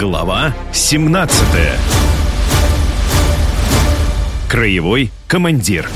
Глава 17 Краевой командир.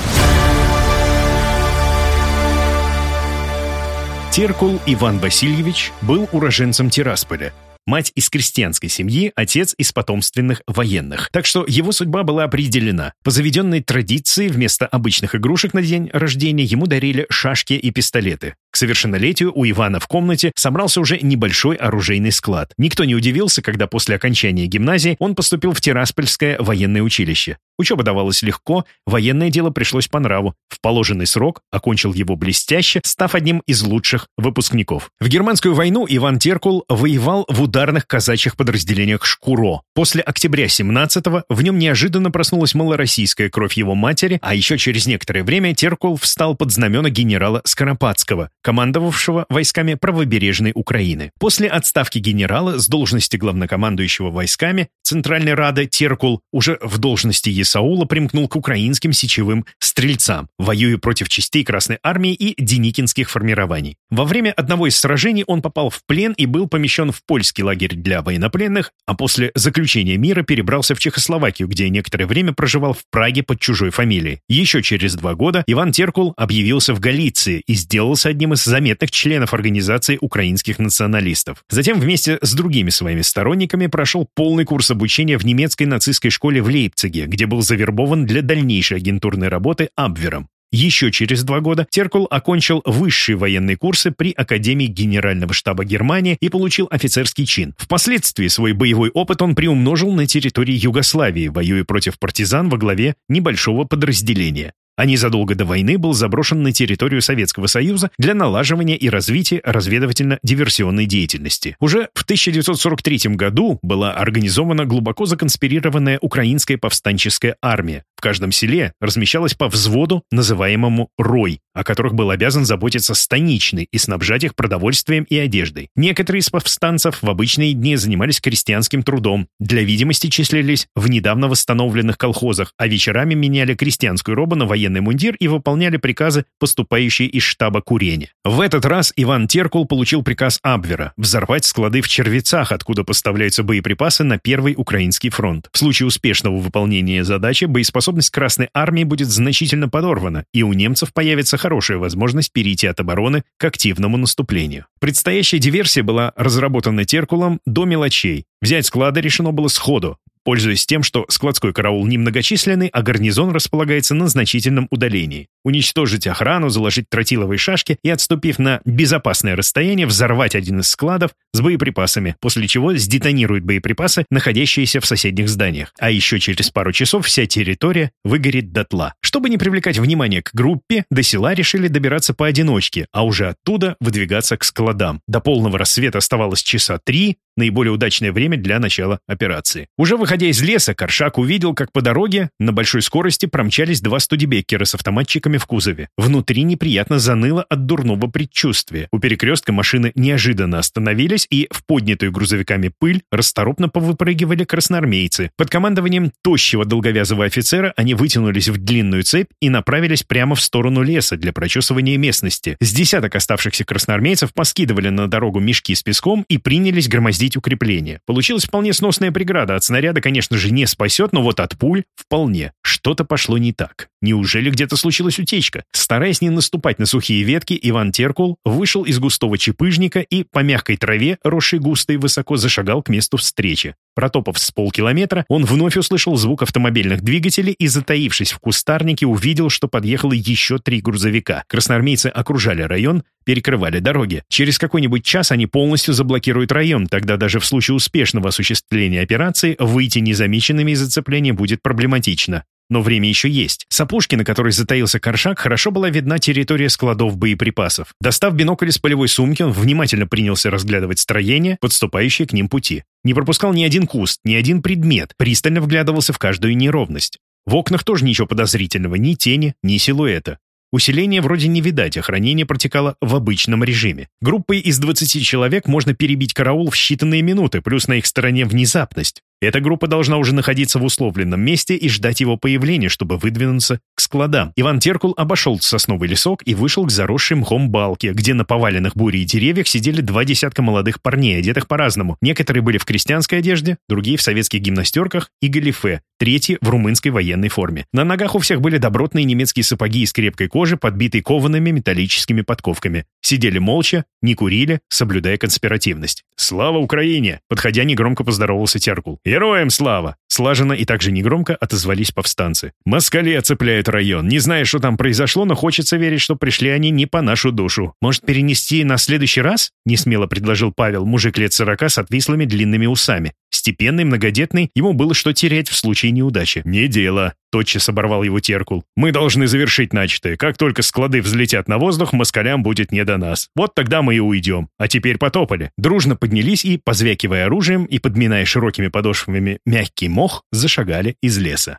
Теркул Иван Васильевич был уроженцем Тирасполя – Мать из крестьянской семьи, отец из потомственных военных. Так что его судьба была определена. По заведенной традиции, вместо обычных игрушек на день рождения ему дарили шашки и пистолеты. К совершеннолетию у Ивана в комнате собрался уже небольшой оружейный склад. Никто не удивился, когда после окончания гимназии он поступил в Тираспольское военное училище. Учеба давалась легко, военное дело пришлось по нраву. В положенный срок окончил его блестяще, став одним из лучших выпускников. В германскую войну Иван Теркул воевал в ударных казачьих подразделениях «Шкуро». После октября 17-го в нем неожиданно проснулась малороссийская кровь его матери, а еще через некоторое время Теркул встал под знамена генерала Скоропадского, командовавшего войсками правобережной Украины. После отставки генерала с должности главнокомандующего войсками Центральной Рады Теркул уже в должности Исаула примкнул к украинским сечевым стрельцам, воюя против частей Красной Армии и деникинских формирований. Во время одного из сражений он попал в плен и был помещен в польский лагерь для военнопленных, а после заключения мира перебрался в Чехословакию, где некоторое время проживал в Праге под чужой фамилией. Еще через два года Иван Теркул объявился в Галиции и сделался одним из заметных членов организации украинских националистов. Затем вместе с другими своими сторонниками прошел полный курс обучения в немецкой нацистской школе в Лейпциге, где был завербован для дальнейшей агентурной работы Абвером. Еще через два года Теркул окончил высшие военные курсы при Академии Генерального штаба Германии и получил офицерский чин. Впоследствии свой боевой опыт он приумножил на территории Югославии, воюя против партизан во главе небольшого подразделения а незадолго до войны был заброшен на территорию Советского Союза для налаживания и развития разведывательно-диверсионной деятельности. Уже в 1943 году была организована глубоко законспирированная украинская повстанческая армия. В каждом селе размещалась по взводу, называемому «Рой», о которых был обязан заботиться станичный и снабжать их продовольствием и одеждой. Некоторые из повстанцев в обычные дни занимались крестьянским трудом, для видимости числились в недавно восстановленных колхозах, а вечерами меняли крестьянскую робу на военную военный мундир и выполняли приказы, поступающие из штаба курения. В этот раз Иван Теркул получил приказ Абвера взорвать склады в Червецах, откуда поставляются боеприпасы на Первый Украинский фронт. В случае успешного выполнения задачи боеспособность Красной Армии будет значительно подорвана, и у немцев появится хорошая возможность перейти от обороны к активному наступлению. Предстоящая диверсия была разработана Теркулом до мелочей. Взять склады решено было сходу, пользуясь тем, что складской караул немногочисленный, а гарнизон располагается на значительном удалении. Уничтожить охрану, заложить тротиловые шашки и, отступив на безопасное расстояние, взорвать один из складов с боеприпасами, после чего сдетонируют боеприпасы, находящиеся в соседних зданиях. А еще через пару часов вся территория выгорит дотла. Чтобы не привлекать внимание к группе, до села решили добираться поодиночке, а уже оттуда выдвигаться к складам. До полного рассвета оставалось часа три, наиболее удачное время для начала операции. Уже выходя из леса, Коршак увидел, как по дороге на большой скорости промчались два студебеккера с автоматчиками в кузове. Внутри неприятно заныло от дурного предчувствия. У перекрестка машины неожиданно остановились, и в поднятую грузовиками пыль расторопно повыпрыгивали красноармейцы. Под командованием тощего долговязого офицера они вытянулись в длинную цепь и направились прямо в сторону леса для прочесывания местности. С десяток оставшихся красноармейцев поскидывали на дорогу мешки с песком и принялись громоздить укрепления. Получилась вполне сносная преграда. От снаряда, конечно же, не спасет, но вот от пуль вполне. Что-то пошло не так. Неужели где-то случилась утечка? Стараясь не наступать на сухие ветки, Иван Теркул вышел из густого чепыжника и по мягкой траве, росшей густо и высоко, зашагал к месту встречи. Протопав с полкилометра, он вновь услышал звук автомобильных двигателей и, затаившись в кустарнике, увидел, что подъехало еще три грузовика. Красноармейцы окружали район, перекрывали дороги. Через какой-нибудь час они полностью заблокируют район, тогда даже в случае успешного осуществления операции выйти незамеченными из зацепления будет проблематично. Но время еще есть. С опушки, на которой затаился Коршак, хорошо была видна территория складов боеприпасов. Достав бинокль из полевой сумки, он внимательно принялся разглядывать строения, подступающие к ним пути. Не пропускал ни один куст, ни один предмет, пристально вглядывался в каждую неровность. В окнах тоже ничего подозрительного, ни тени, ни силуэта. Усиления вроде не видать, охранение протекало в обычном режиме. Группой из 20 человек можно перебить караул в считанные минуты, плюс на их стороне внезапность. Эта группа должна уже находиться в условленном месте и ждать его появления, чтобы выдвинуться к складам. Иван Теркул обошел сосновый лесок и вышел к заросшей мхом балке, где на поваленных бурей деревьях сидели два десятка молодых парней, одетых по-разному. Некоторые были в крестьянской одежде, другие в советских гимнастерках и галифе, третьи в румынской военной форме. На ногах у всех были добротные немецкие сапоги из крепкой кожи, подбитые коваными металлическими подковками. Сидели молча, не курили, соблюдая конспиративность. «Слава Украине!» Подходя, негромко поздоровался Теркул. «Героям слава!» Слаженно и также негромко отозвались повстанцы. «Москали оцепляют район. Не знаю, что там произошло, но хочется верить, что пришли они не по нашу душу. Может, перенести на следующий раз?» Несмело предложил Павел, мужик лет сорока с отвислыми длинными усами. Степенный, многодетный, ему было что терять в случае неудачи. «Не дело», — тотчас оборвал его Теркул. «Мы должны завершить начатое. Как только склады взлетят на воздух, москалям будет не до нас. Вот тогда мы и уйдем. А теперь потопали». Дружно поднялись и, позвякивая оружием и подминая широкими подошвами мягкий мох, зашагали из леса.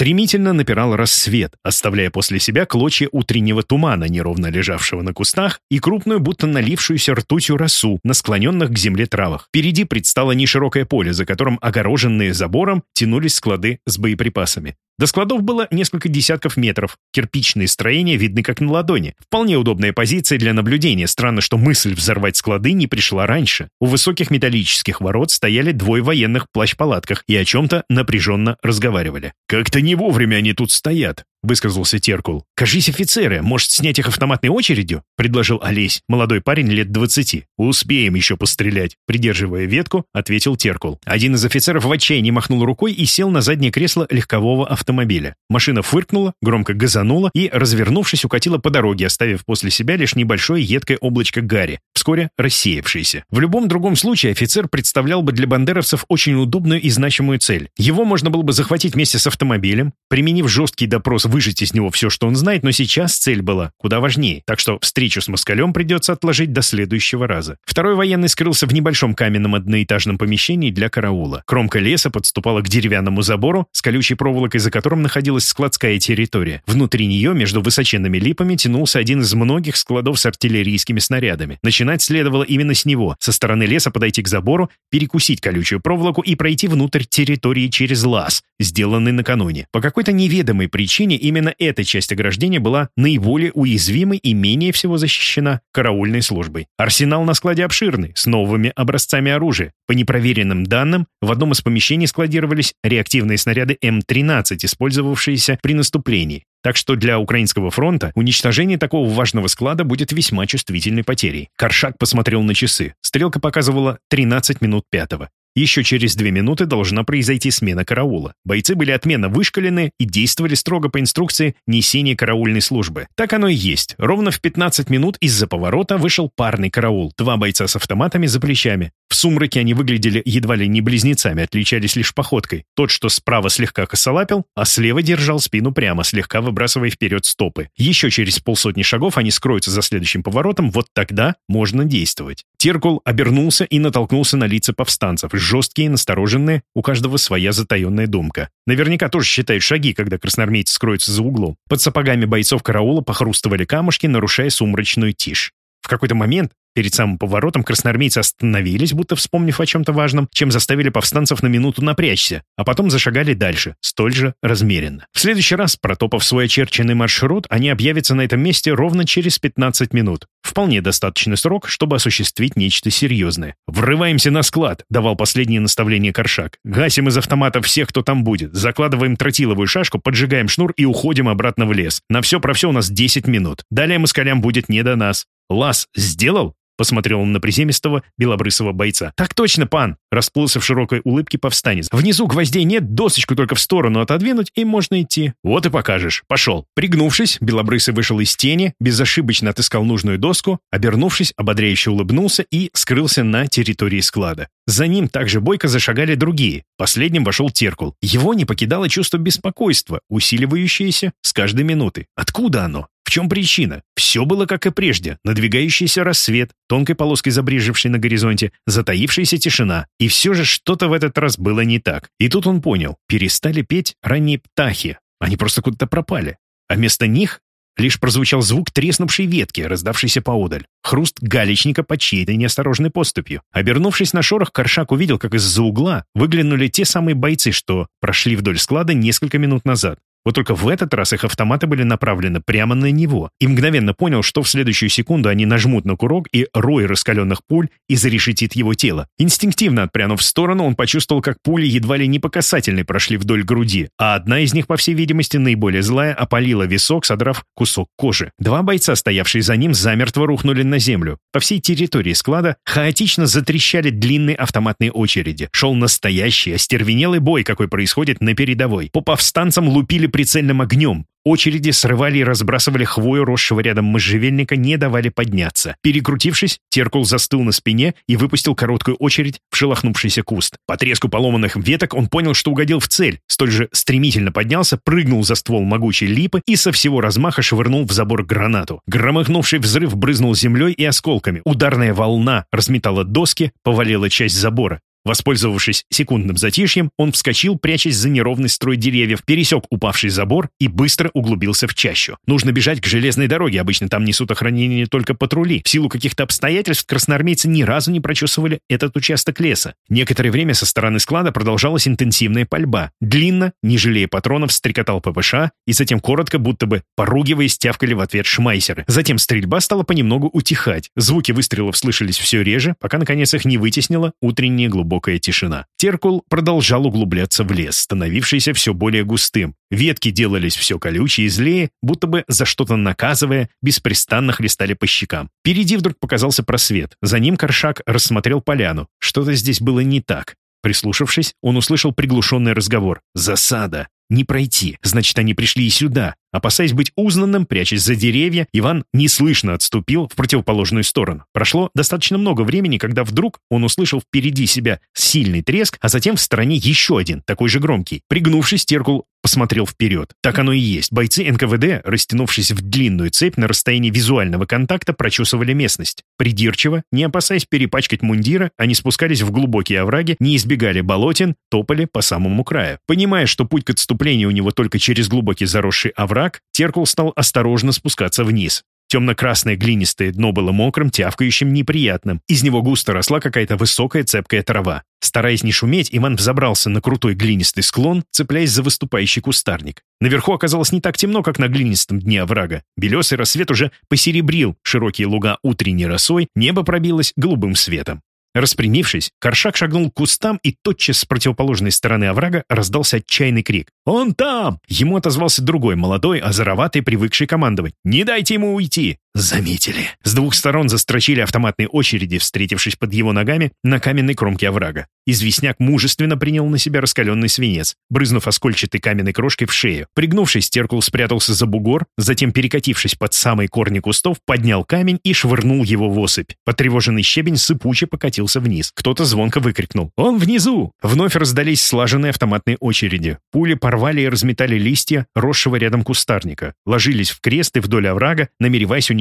Стремительно напирал рассвет, оставляя после себя клочья утреннего тумана, неровно лежавшего на кустах, и крупную, будто налившуюся ртутью росу на склоненных к земле травах. Впереди предстало неширокое поле, за которым, огороженные забором, тянулись склады с боеприпасами. До складов было несколько десятков метров. Кирпичные строения видны как на ладони. Вполне удобная позиция для наблюдения. Странно, что мысль взорвать склады не пришла раньше. У высоких металлических ворот стояли двое военных в плащ-палатках и о чем-то напряженно разговаривали. «Как-то не вовремя они тут стоят», — высказался Теркул. «Кажись, офицеры, может, снять их автоматной очередью?» — предложил Олесь, молодой парень лет двадцати. «Успеем еще пострелять», — придерживая ветку, ответил Теркул. Один из офицеров в отчаянии махнул рукой и сел на заднее кресло легкового автомобиля. Машина фыркнула, громко газанула и, развернувшись, укатила по дороге, оставив после себя лишь небольшое едкое облачко гари, вскоре рассеявшееся. В любом другом случае офицер представлял бы для бандеровцев очень удобную и значимую цель. Его можно было бы захватить вместе с автомобилем, применив жесткий допрос выжить из него все, что он знает, но сейчас цель была куда важнее, так что встречу с москалем придется отложить до следующего раза. Второй военный скрылся в небольшом каменном одноэтажном помещении для караула. Кромка леса подступала к деревянному забору с колючей проволокой, за которым находилась складская территория. Внутри нее, между высоченными липами, тянулся один из многих складов с артиллерийскими снарядами. Начинать следовало именно с него, со стороны леса подойти к забору, перекусить колючую проволоку и пройти внутрь территории через лаз, сделанный накануне. По какой-то неведомой причине именно эта часть ограждения была наиболее уязвимой и менее всего защищена караульной службой. Арсенал на складе обширный, с новыми образцами оружия. По непроверенным данным, в одном из помещений складировались реактивные снаряды М-13, использовавшиеся при наступлении. Так что для Украинского фронта уничтожение такого важного склада будет весьма чувствительной потерей. Коршак посмотрел на часы. Стрелка показывала 13 минут пятого. Еще через две минуты должна произойти смена караула. Бойцы были отменно вышкалены и действовали строго по инструкции несения караульной службы. Так оно и есть. Ровно в 15 минут из-за поворота вышел парный караул. Два бойца с автоматами за плечами. В сумраке они выглядели едва ли не близнецами, отличались лишь походкой. Тот, что справа слегка косолапил, а слева держал спину прямо, слегка выбрасывая вперед стопы. Еще через полсотни шагов они скроются за следующим поворотом, вот тогда можно действовать. Теркул обернулся и натолкнулся на лица повстанцев жесткие, настороженные, у каждого своя затаенная думка. Наверняка тоже считают шаги, когда красноармейцы скроются за углом. Под сапогами бойцов караула похрустывали камушки, нарушая сумрачную тишь. В какой-то момент Перед самым поворотом красноармейцы остановились, будто вспомнив о чем-то важном, чем заставили повстанцев на минуту напрячься, а потом зашагали дальше, столь же размеренно. В следующий раз, протопав свой очерченный маршрут, они объявятся на этом месте ровно через 15 минут. Вполне достаточный срок, чтобы осуществить нечто серьезное. «Врываемся на склад», — давал последнее наставление Коршак. «Гасим из автомата всех, кто там будет. Закладываем тротиловую шашку, поджигаем шнур и уходим обратно в лес. На все про все у нас 10 минут. Далее москалям будет не до нас. Лаз сделал?» Посмотрел он на приземистого белобрысого бойца. «Так точно, пан!» Расплылся в широкой улыбке повстанец. «Внизу гвоздей нет, досочку только в сторону отодвинуть, и можно идти». «Вот и покажешь. Пошел». Пригнувшись, белобрысый вышел из тени, безошибочно отыскал нужную доску, обернувшись, ободряюще улыбнулся и скрылся на территории склада. За ним также бойко зашагали другие. Последним вошел Теркул. Его не покидало чувство беспокойства, усиливающееся с каждой минуты. Откуда оно? В чем причина? Все было как и прежде. Надвигающийся рассвет, тонкой полоской забрежевшей на горизонте, затаившаяся тишина. И все же что-то в этот раз было не так. И тут он понял. Перестали петь ранние птахи. Они просто куда-то пропали. А вместо них Лишь прозвучал звук треснувшей ветки, раздавшейся поодаль. Хруст галечника под чьей-то неосторожной поступью. Обернувшись на шорох, Коршак увидел, как из-за угла выглянули те самые бойцы, что прошли вдоль склада несколько минут назад. Вот только в этот раз их автоматы были направлены прямо на него, и мгновенно понял, что в следующую секунду они нажмут на курок, и рой раскаленных пуль изрешетит его тело. Инстинктивно отпрянув в сторону, он почувствовал, как пули едва ли не по касательной прошли вдоль груди, а одна из них, по всей видимости, наиболее злая, опалила висок, содрав кусок кожи. Два бойца, стоявшие за ним, замертво рухнули на землю. По всей территории склада хаотично затрещали длинные автоматные очереди. Шел настоящий, остервенелый бой, какой происходит на передовой. По повстанцам лупили прицельным огнем. Очереди срывали и разбрасывали хвою росшего рядом можжевельника, не давали подняться. Перекрутившись, Теркул застыл на спине и выпустил короткую очередь в шелохнувшийся куст. По треску поломанных веток он понял, что угодил в цель, столь же стремительно поднялся, прыгнул за ствол могучей липы и со всего размаха швырнул в забор гранату. Громыхнувший взрыв брызнул землей и осколками. Ударная волна разметала доски, повалила часть забора. Воспользовавшись секундным затишьем, он вскочил, прячась за неровный строй деревьев, пересек упавший забор и быстро углубился в чащу. Нужно бежать к железной дороге, обычно там несут охранение только патрули. В силу каких-то обстоятельств красноармейцы ни разу не прочесывали этот участок леса. Некоторое время со стороны склада продолжалась интенсивная пальба. Длинно, не жалея патронов, стрекотал ППШ, и затем коротко, будто бы поругиваясь, тявкали в ответ шмайсеры. Затем стрельба стала понемногу утихать. Звуки выстрелов слышались все реже, пока, наконец, их не вытеснила утренняя глубокая глубокая тишина. Теркул продолжал углубляться в лес, становившийся все более густым. Ветки делались все колючее и злее, будто бы за что-то наказывая, беспрестанно хлестали по щекам. Впереди вдруг показался просвет. За ним Коршак рассмотрел поляну. Что-то здесь было не так. Прислушавшись, он услышал приглушенный разговор. «Засада! Не пройти! Значит, они пришли и сюда!» Опасаясь быть узнанным, прячась за деревья, Иван неслышно отступил в противоположную сторону. Прошло достаточно много времени, когда вдруг он услышал впереди себя сильный треск, а затем в стороне еще один, такой же громкий. Пригнувшись, Теркул посмотрел вперед. Так оно и есть. Бойцы НКВД, растянувшись в длинную цепь на расстоянии визуального контакта, прочесывали местность. Придирчиво, не опасаясь перепачкать мундира, они спускались в глубокие овраги, не избегали болотин, топали по самому краю. Понимая, что путь к отступлению у него только через глубокий заросший овраг, Теркул стал осторожно спускаться вниз. Темно-красное глинистое дно было мокрым, тявкающим, неприятным. Из него густо росла какая-то высокая цепкая трава. Стараясь не шуметь, Иван взобрался на крутой глинистый склон, цепляясь за выступающий кустарник. Наверху оказалось не так темно, как на глинистом дне оврага. Белесый рассвет уже посеребрил широкие луга утренней росой, небо пробилось голубым светом. Распрямившись, Коршак шагнул к кустам, и тотчас с противоположной стороны оврага раздался отчаянный крик. «Он там!» Ему отозвался другой, молодой, озороватый, привыкший командовать. «Не дайте ему уйти!» Заметили. С двух сторон застрочили автоматные очереди, встретившись под его ногами на каменной кромке оврага. Известняк мужественно принял на себя раскаленный свинец, брызнув оскольчатой каменной крошкой в шею. Пригнувшись, Теркул спрятался за бугор, затем, перекатившись под самые корни кустов, поднял камень и швырнул его в осыпь. Потревоженный щебень сыпуче покатился вниз. Кто-то звонко выкрикнул «Он внизу!». Вновь раздались слаженные автоматные очереди. Пули порвали и разметали листья росшего рядом кустарника, ложились в крест и вдоль оврага, намереваясь уничтожить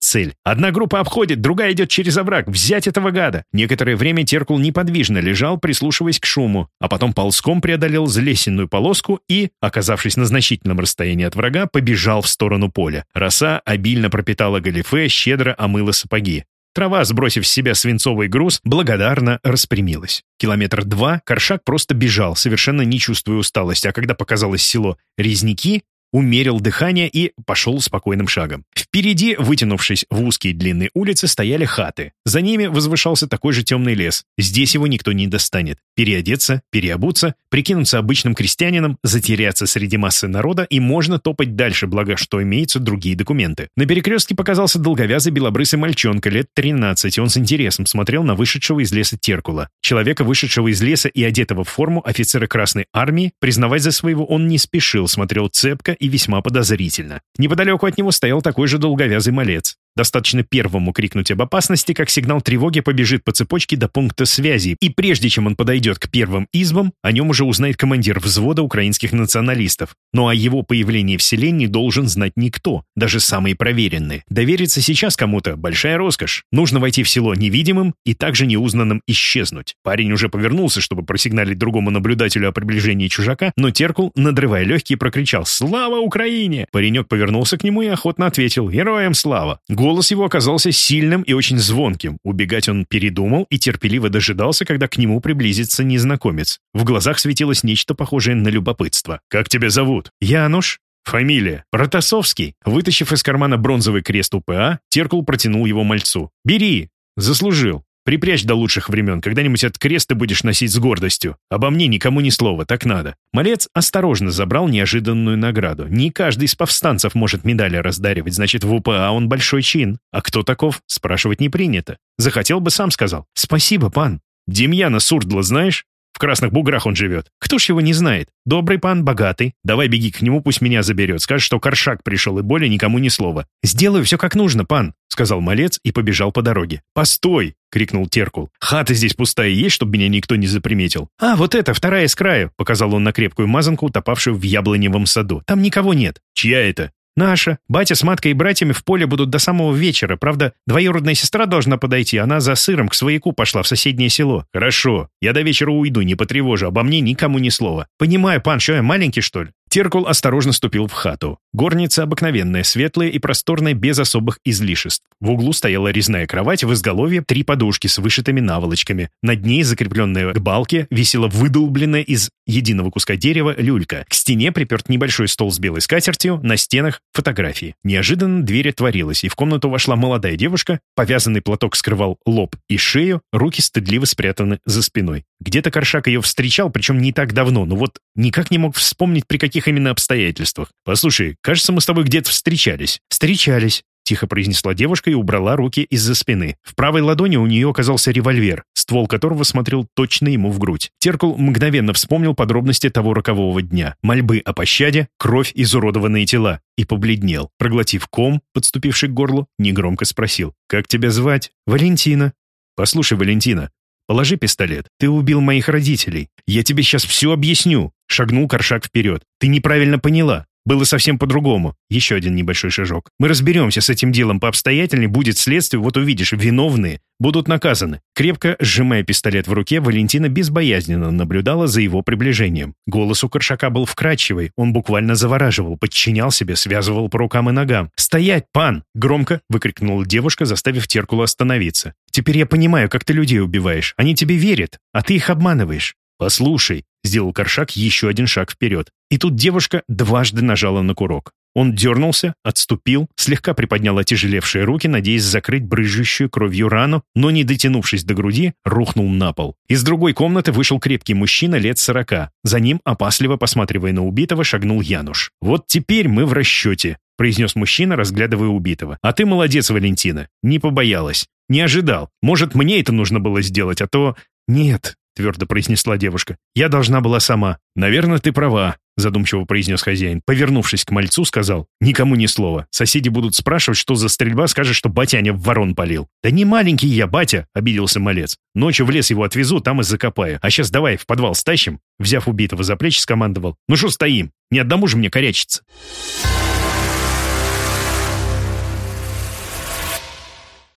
цель. Одна группа обходит, другая идет через овраг. Взять этого гада! Некоторое время Теркул неподвижно лежал, прислушиваясь к шуму, а потом ползком преодолел залесенную полоску и, оказавшись на значительном расстоянии от врага, побежал в сторону поля. Роса обильно пропитала галифе, щедро омыла сапоги. Трава, сбросив с себя свинцовый груз, благодарно распрямилась. Километр два Коршак просто бежал, совершенно не чувствуя усталости, а когда показалось село Резники, умерил дыхание и пошел спокойным шагом. Впереди, вытянувшись в узкие длинные улицы, стояли хаты. За ними возвышался такой же темный лес. Здесь его никто не достанет. Переодеться, переобуться, прикинуться обычным крестьянином, затеряться среди массы народа, и можно топать дальше, благо что имеются другие документы. На перекрестке показался долговязый белобрысый мальчонка лет 13, и он с интересом смотрел на вышедшего из леса Теркула. Человека, вышедшего из леса и одетого в форму офицера Красной Армии, признавать за своего он не спешил, смотрел цепко и весьма подозрительно. Неподалеку от него стоял такой же долговязый малец. Достаточно первому крикнуть об опасности, как сигнал тревоги побежит по цепочке до пункта связи, и прежде чем он подойдет к первым избам, о нем уже узнает командир взвода украинских националистов. Но о его появлении в селе не должен знать никто, даже самые проверенные. Довериться сейчас кому-то – большая роскошь. Нужно войти в село невидимым и также неузнанным исчезнуть. Парень уже повернулся, чтобы просигналить другому наблюдателю о приближении чужака, но Теркул, надрывая легкие, прокричал «Слава Украине!». Паренек повернулся к нему и охотно ответил «Героям слава!». Голос его оказался сильным и очень звонким. Убегать он передумал и терпеливо дожидался, когда к нему приблизится незнакомец. В глазах светилось нечто похожее на любопытство. «Как тебя зовут?» «Януш». «Фамилия?» «Протасовский». Вытащив из кармана бронзовый крест УПА, Теркул протянул его мальцу. «Бери!» «Заслужил». Припрячь до лучших времен, когда-нибудь этот крест ты будешь носить с гордостью. Обо мне никому ни слова, так надо». Малец осторожно забрал неожиданную награду. Не каждый из повстанцев может медали раздаривать, значит, в УПА он большой чин. А кто таков, спрашивать не принято. Захотел бы, сам сказал. «Спасибо, пан». «Демьяна Сурдла знаешь?» Красных буграх он живет. Кто ж его не знает? Добрый пан, богатый. Давай беги к нему, пусть меня заберет. Скажет, что Коршак пришел и более никому ни слова. Сделаю все как нужно, пан, сказал малец и побежал по дороге. Постой! — крикнул Теркул. «Хата здесь пустая есть, чтобы меня никто не заприметил?» «А, вот это, вторая с краю», — показал он на крепкую мазанку, утопавшую в яблоневом саду. «Там никого нет». «Чья это?» «Наша. Батя с маткой и братьями в поле будут до самого вечера. Правда, двоюродная сестра должна подойти. Она за сыром к свояку пошла в соседнее село». «Хорошо. Я до вечера уйду, не потревожу. Обо мне никому ни слова». «Понимаю, пан, что я маленький, что ли?» Теркул осторожно ступил в хату. Горница обыкновенная, светлая и просторная, без особых излишеств. В углу стояла резная кровать, в изголовье три подушки с вышитыми наволочками. Над ней, закрепленная к балке, висела выдолбленная из единого куска дерева люлька. К стене приперт небольшой стол с белой скатертью, на стенах фотографии. Неожиданно дверь отворилась, и в комнату вошла молодая девушка, повязанный платок скрывал лоб и шею, руки стыдливо спрятаны за спиной. Где-то Коршак ее встречал, причем не так давно, но вот никак не мог вспомнить, при каких именно обстоятельствах. «Послушай, кажется, мы с тобой где-то встречались». «Встречались», — тихо произнесла девушка и убрала руки из-за спины. В правой ладони у нее оказался револьвер, ствол которого смотрел точно ему в грудь. Теркул мгновенно вспомнил подробности того рокового дня. Мольбы о пощаде, кровь, изуродованные тела. И побледнел. Проглотив ком, подступивший к горлу, негромко спросил. «Как тебя звать?» «Валентина». «Послушай, Валентина, Положи пистолет. Ты убил моих родителей. Я тебе сейчас все объясню. Шагнул Коршак вперед. Ты неправильно поняла. Было совсем по-другому. Еще один небольшой шажок. Мы разберемся с этим делом пообстоятельнее, будет следствие, вот увидишь, виновные будут наказаны. Крепко сжимая пистолет в руке, Валентина безбоязненно наблюдала за его приближением. Голос у Коршака был вкрадчивый, он буквально завораживал, подчинял себе, связывал по рукам и ногам. «Стоять, пан!» — громко выкрикнула девушка, заставив Теркула остановиться. «Теперь я понимаю, как ты людей убиваешь. Они тебе верят, а ты их обманываешь. «Послушай», — сделал Коршак еще один шаг вперед. И тут девушка дважды нажала на курок. Он дернулся, отступил, слегка приподнял отяжелевшие руки, надеясь закрыть брызжущую кровью рану, но, не дотянувшись до груди, рухнул на пол. Из другой комнаты вышел крепкий мужчина лет сорока. За ним, опасливо посматривая на убитого, шагнул Януш. «Вот теперь мы в расчете», — произнес мужчина, разглядывая убитого. «А ты молодец, Валентина. Не побоялась. Не ожидал. Может, мне это нужно было сделать, а то...» «Нет», — твердо произнесла девушка. «Я должна была сама». «Наверное, ты права», — задумчиво произнес хозяин. Повернувшись к мальцу, сказал. «Никому ни слова. Соседи будут спрашивать, что за стрельба, скажет, что батяня в ворон полил». «Да не маленький я, батя», — обиделся малец. «Ночью в лес его отвезу, там и закопаю. А сейчас давай в подвал стащим». Взяв убитого за плечи, скомандовал. «Ну что стоим? Не одному же мне корячиться».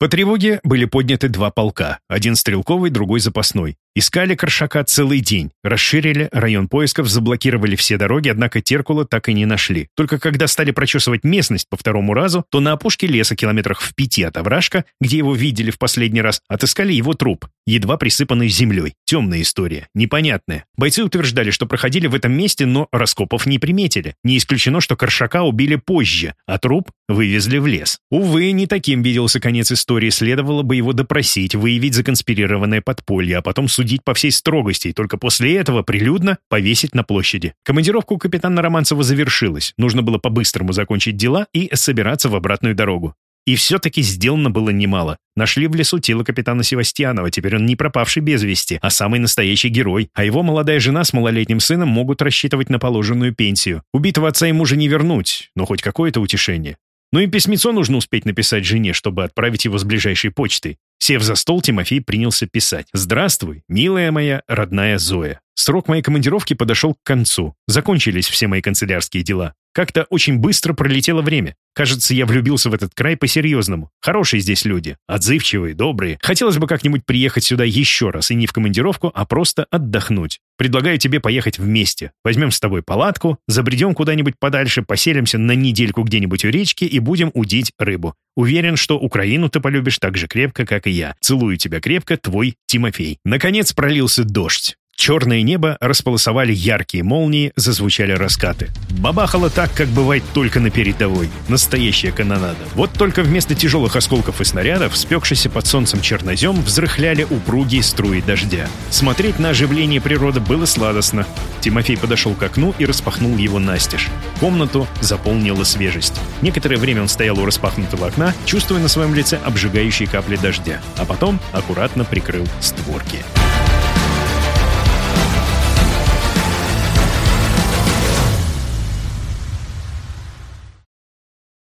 По тревоге были подняты два полка, один стрелковый, другой запасной. Искали Коршака целый день, расширили район поисков, заблокировали все дороги, однако Теркула так и не нашли. Только когда стали прочесывать местность по второму разу, то на опушке леса километрах в пяти от овражка, где его видели в последний раз, отыскали его труп, едва присыпанный землей. Темная история, непонятная. Бойцы утверждали, что проходили в этом месте, но раскопов не приметили. Не исключено, что Коршака убили позже, а труп вывезли в лес. Увы, не таким виделся конец истории. Следовало бы его допросить, выявить законспирированное подполье, а потом судить по всей строгости и только после этого прилюдно повесить на площади. Командировка у капитана Романцева завершилась. Нужно было по-быстрому закончить дела и собираться в обратную дорогу. И все-таки сделано было немало. Нашли в лесу тело капитана Севастьянова, теперь он не пропавший без вести, а самый настоящий герой. А его молодая жена с малолетним сыном могут рассчитывать на положенную пенсию. Убитого отца и мужа не вернуть, но хоть какое-то утешение. Ну и письмецо нужно успеть написать жене, чтобы отправить его с ближайшей почтой. Сев за стол, Тимофей принялся писать. «Здравствуй, милая моя родная Зоя. Срок моей командировки подошел к концу. Закончились все мои канцелярские дела. Как-то очень быстро пролетело время. Кажется, я влюбился в этот край по-серьезному. Хорошие здесь люди, отзывчивые, добрые. Хотелось бы как-нибудь приехать сюда еще раз, и не в командировку, а просто отдохнуть. Предлагаю тебе поехать вместе. Возьмем с тобой палатку, забредем куда-нибудь подальше, поселимся на недельку где-нибудь у речки и будем удить рыбу. Уверен, что Украину ты полюбишь так же крепко, как и я. Целую тебя крепко, твой Тимофей. Наконец пролился дождь. Черное небо располосовали яркие молнии, зазвучали раскаты. Бабахало так, как бывает только на передовой. Настоящая канонада. Вот только вместо тяжелых осколков и снарядов, спекшийся под солнцем чернозем, взрыхляли упругие струи дождя. Смотреть на оживление природы было сладостно. Тимофей подошел к окну и распахнул его настежь. Комнату заполнила свежесть. Некоторое время он стоял у распахнутого окна, чувствуя на своем лице обжигающие капли дождя, а потом аккуратно прикрыл створки.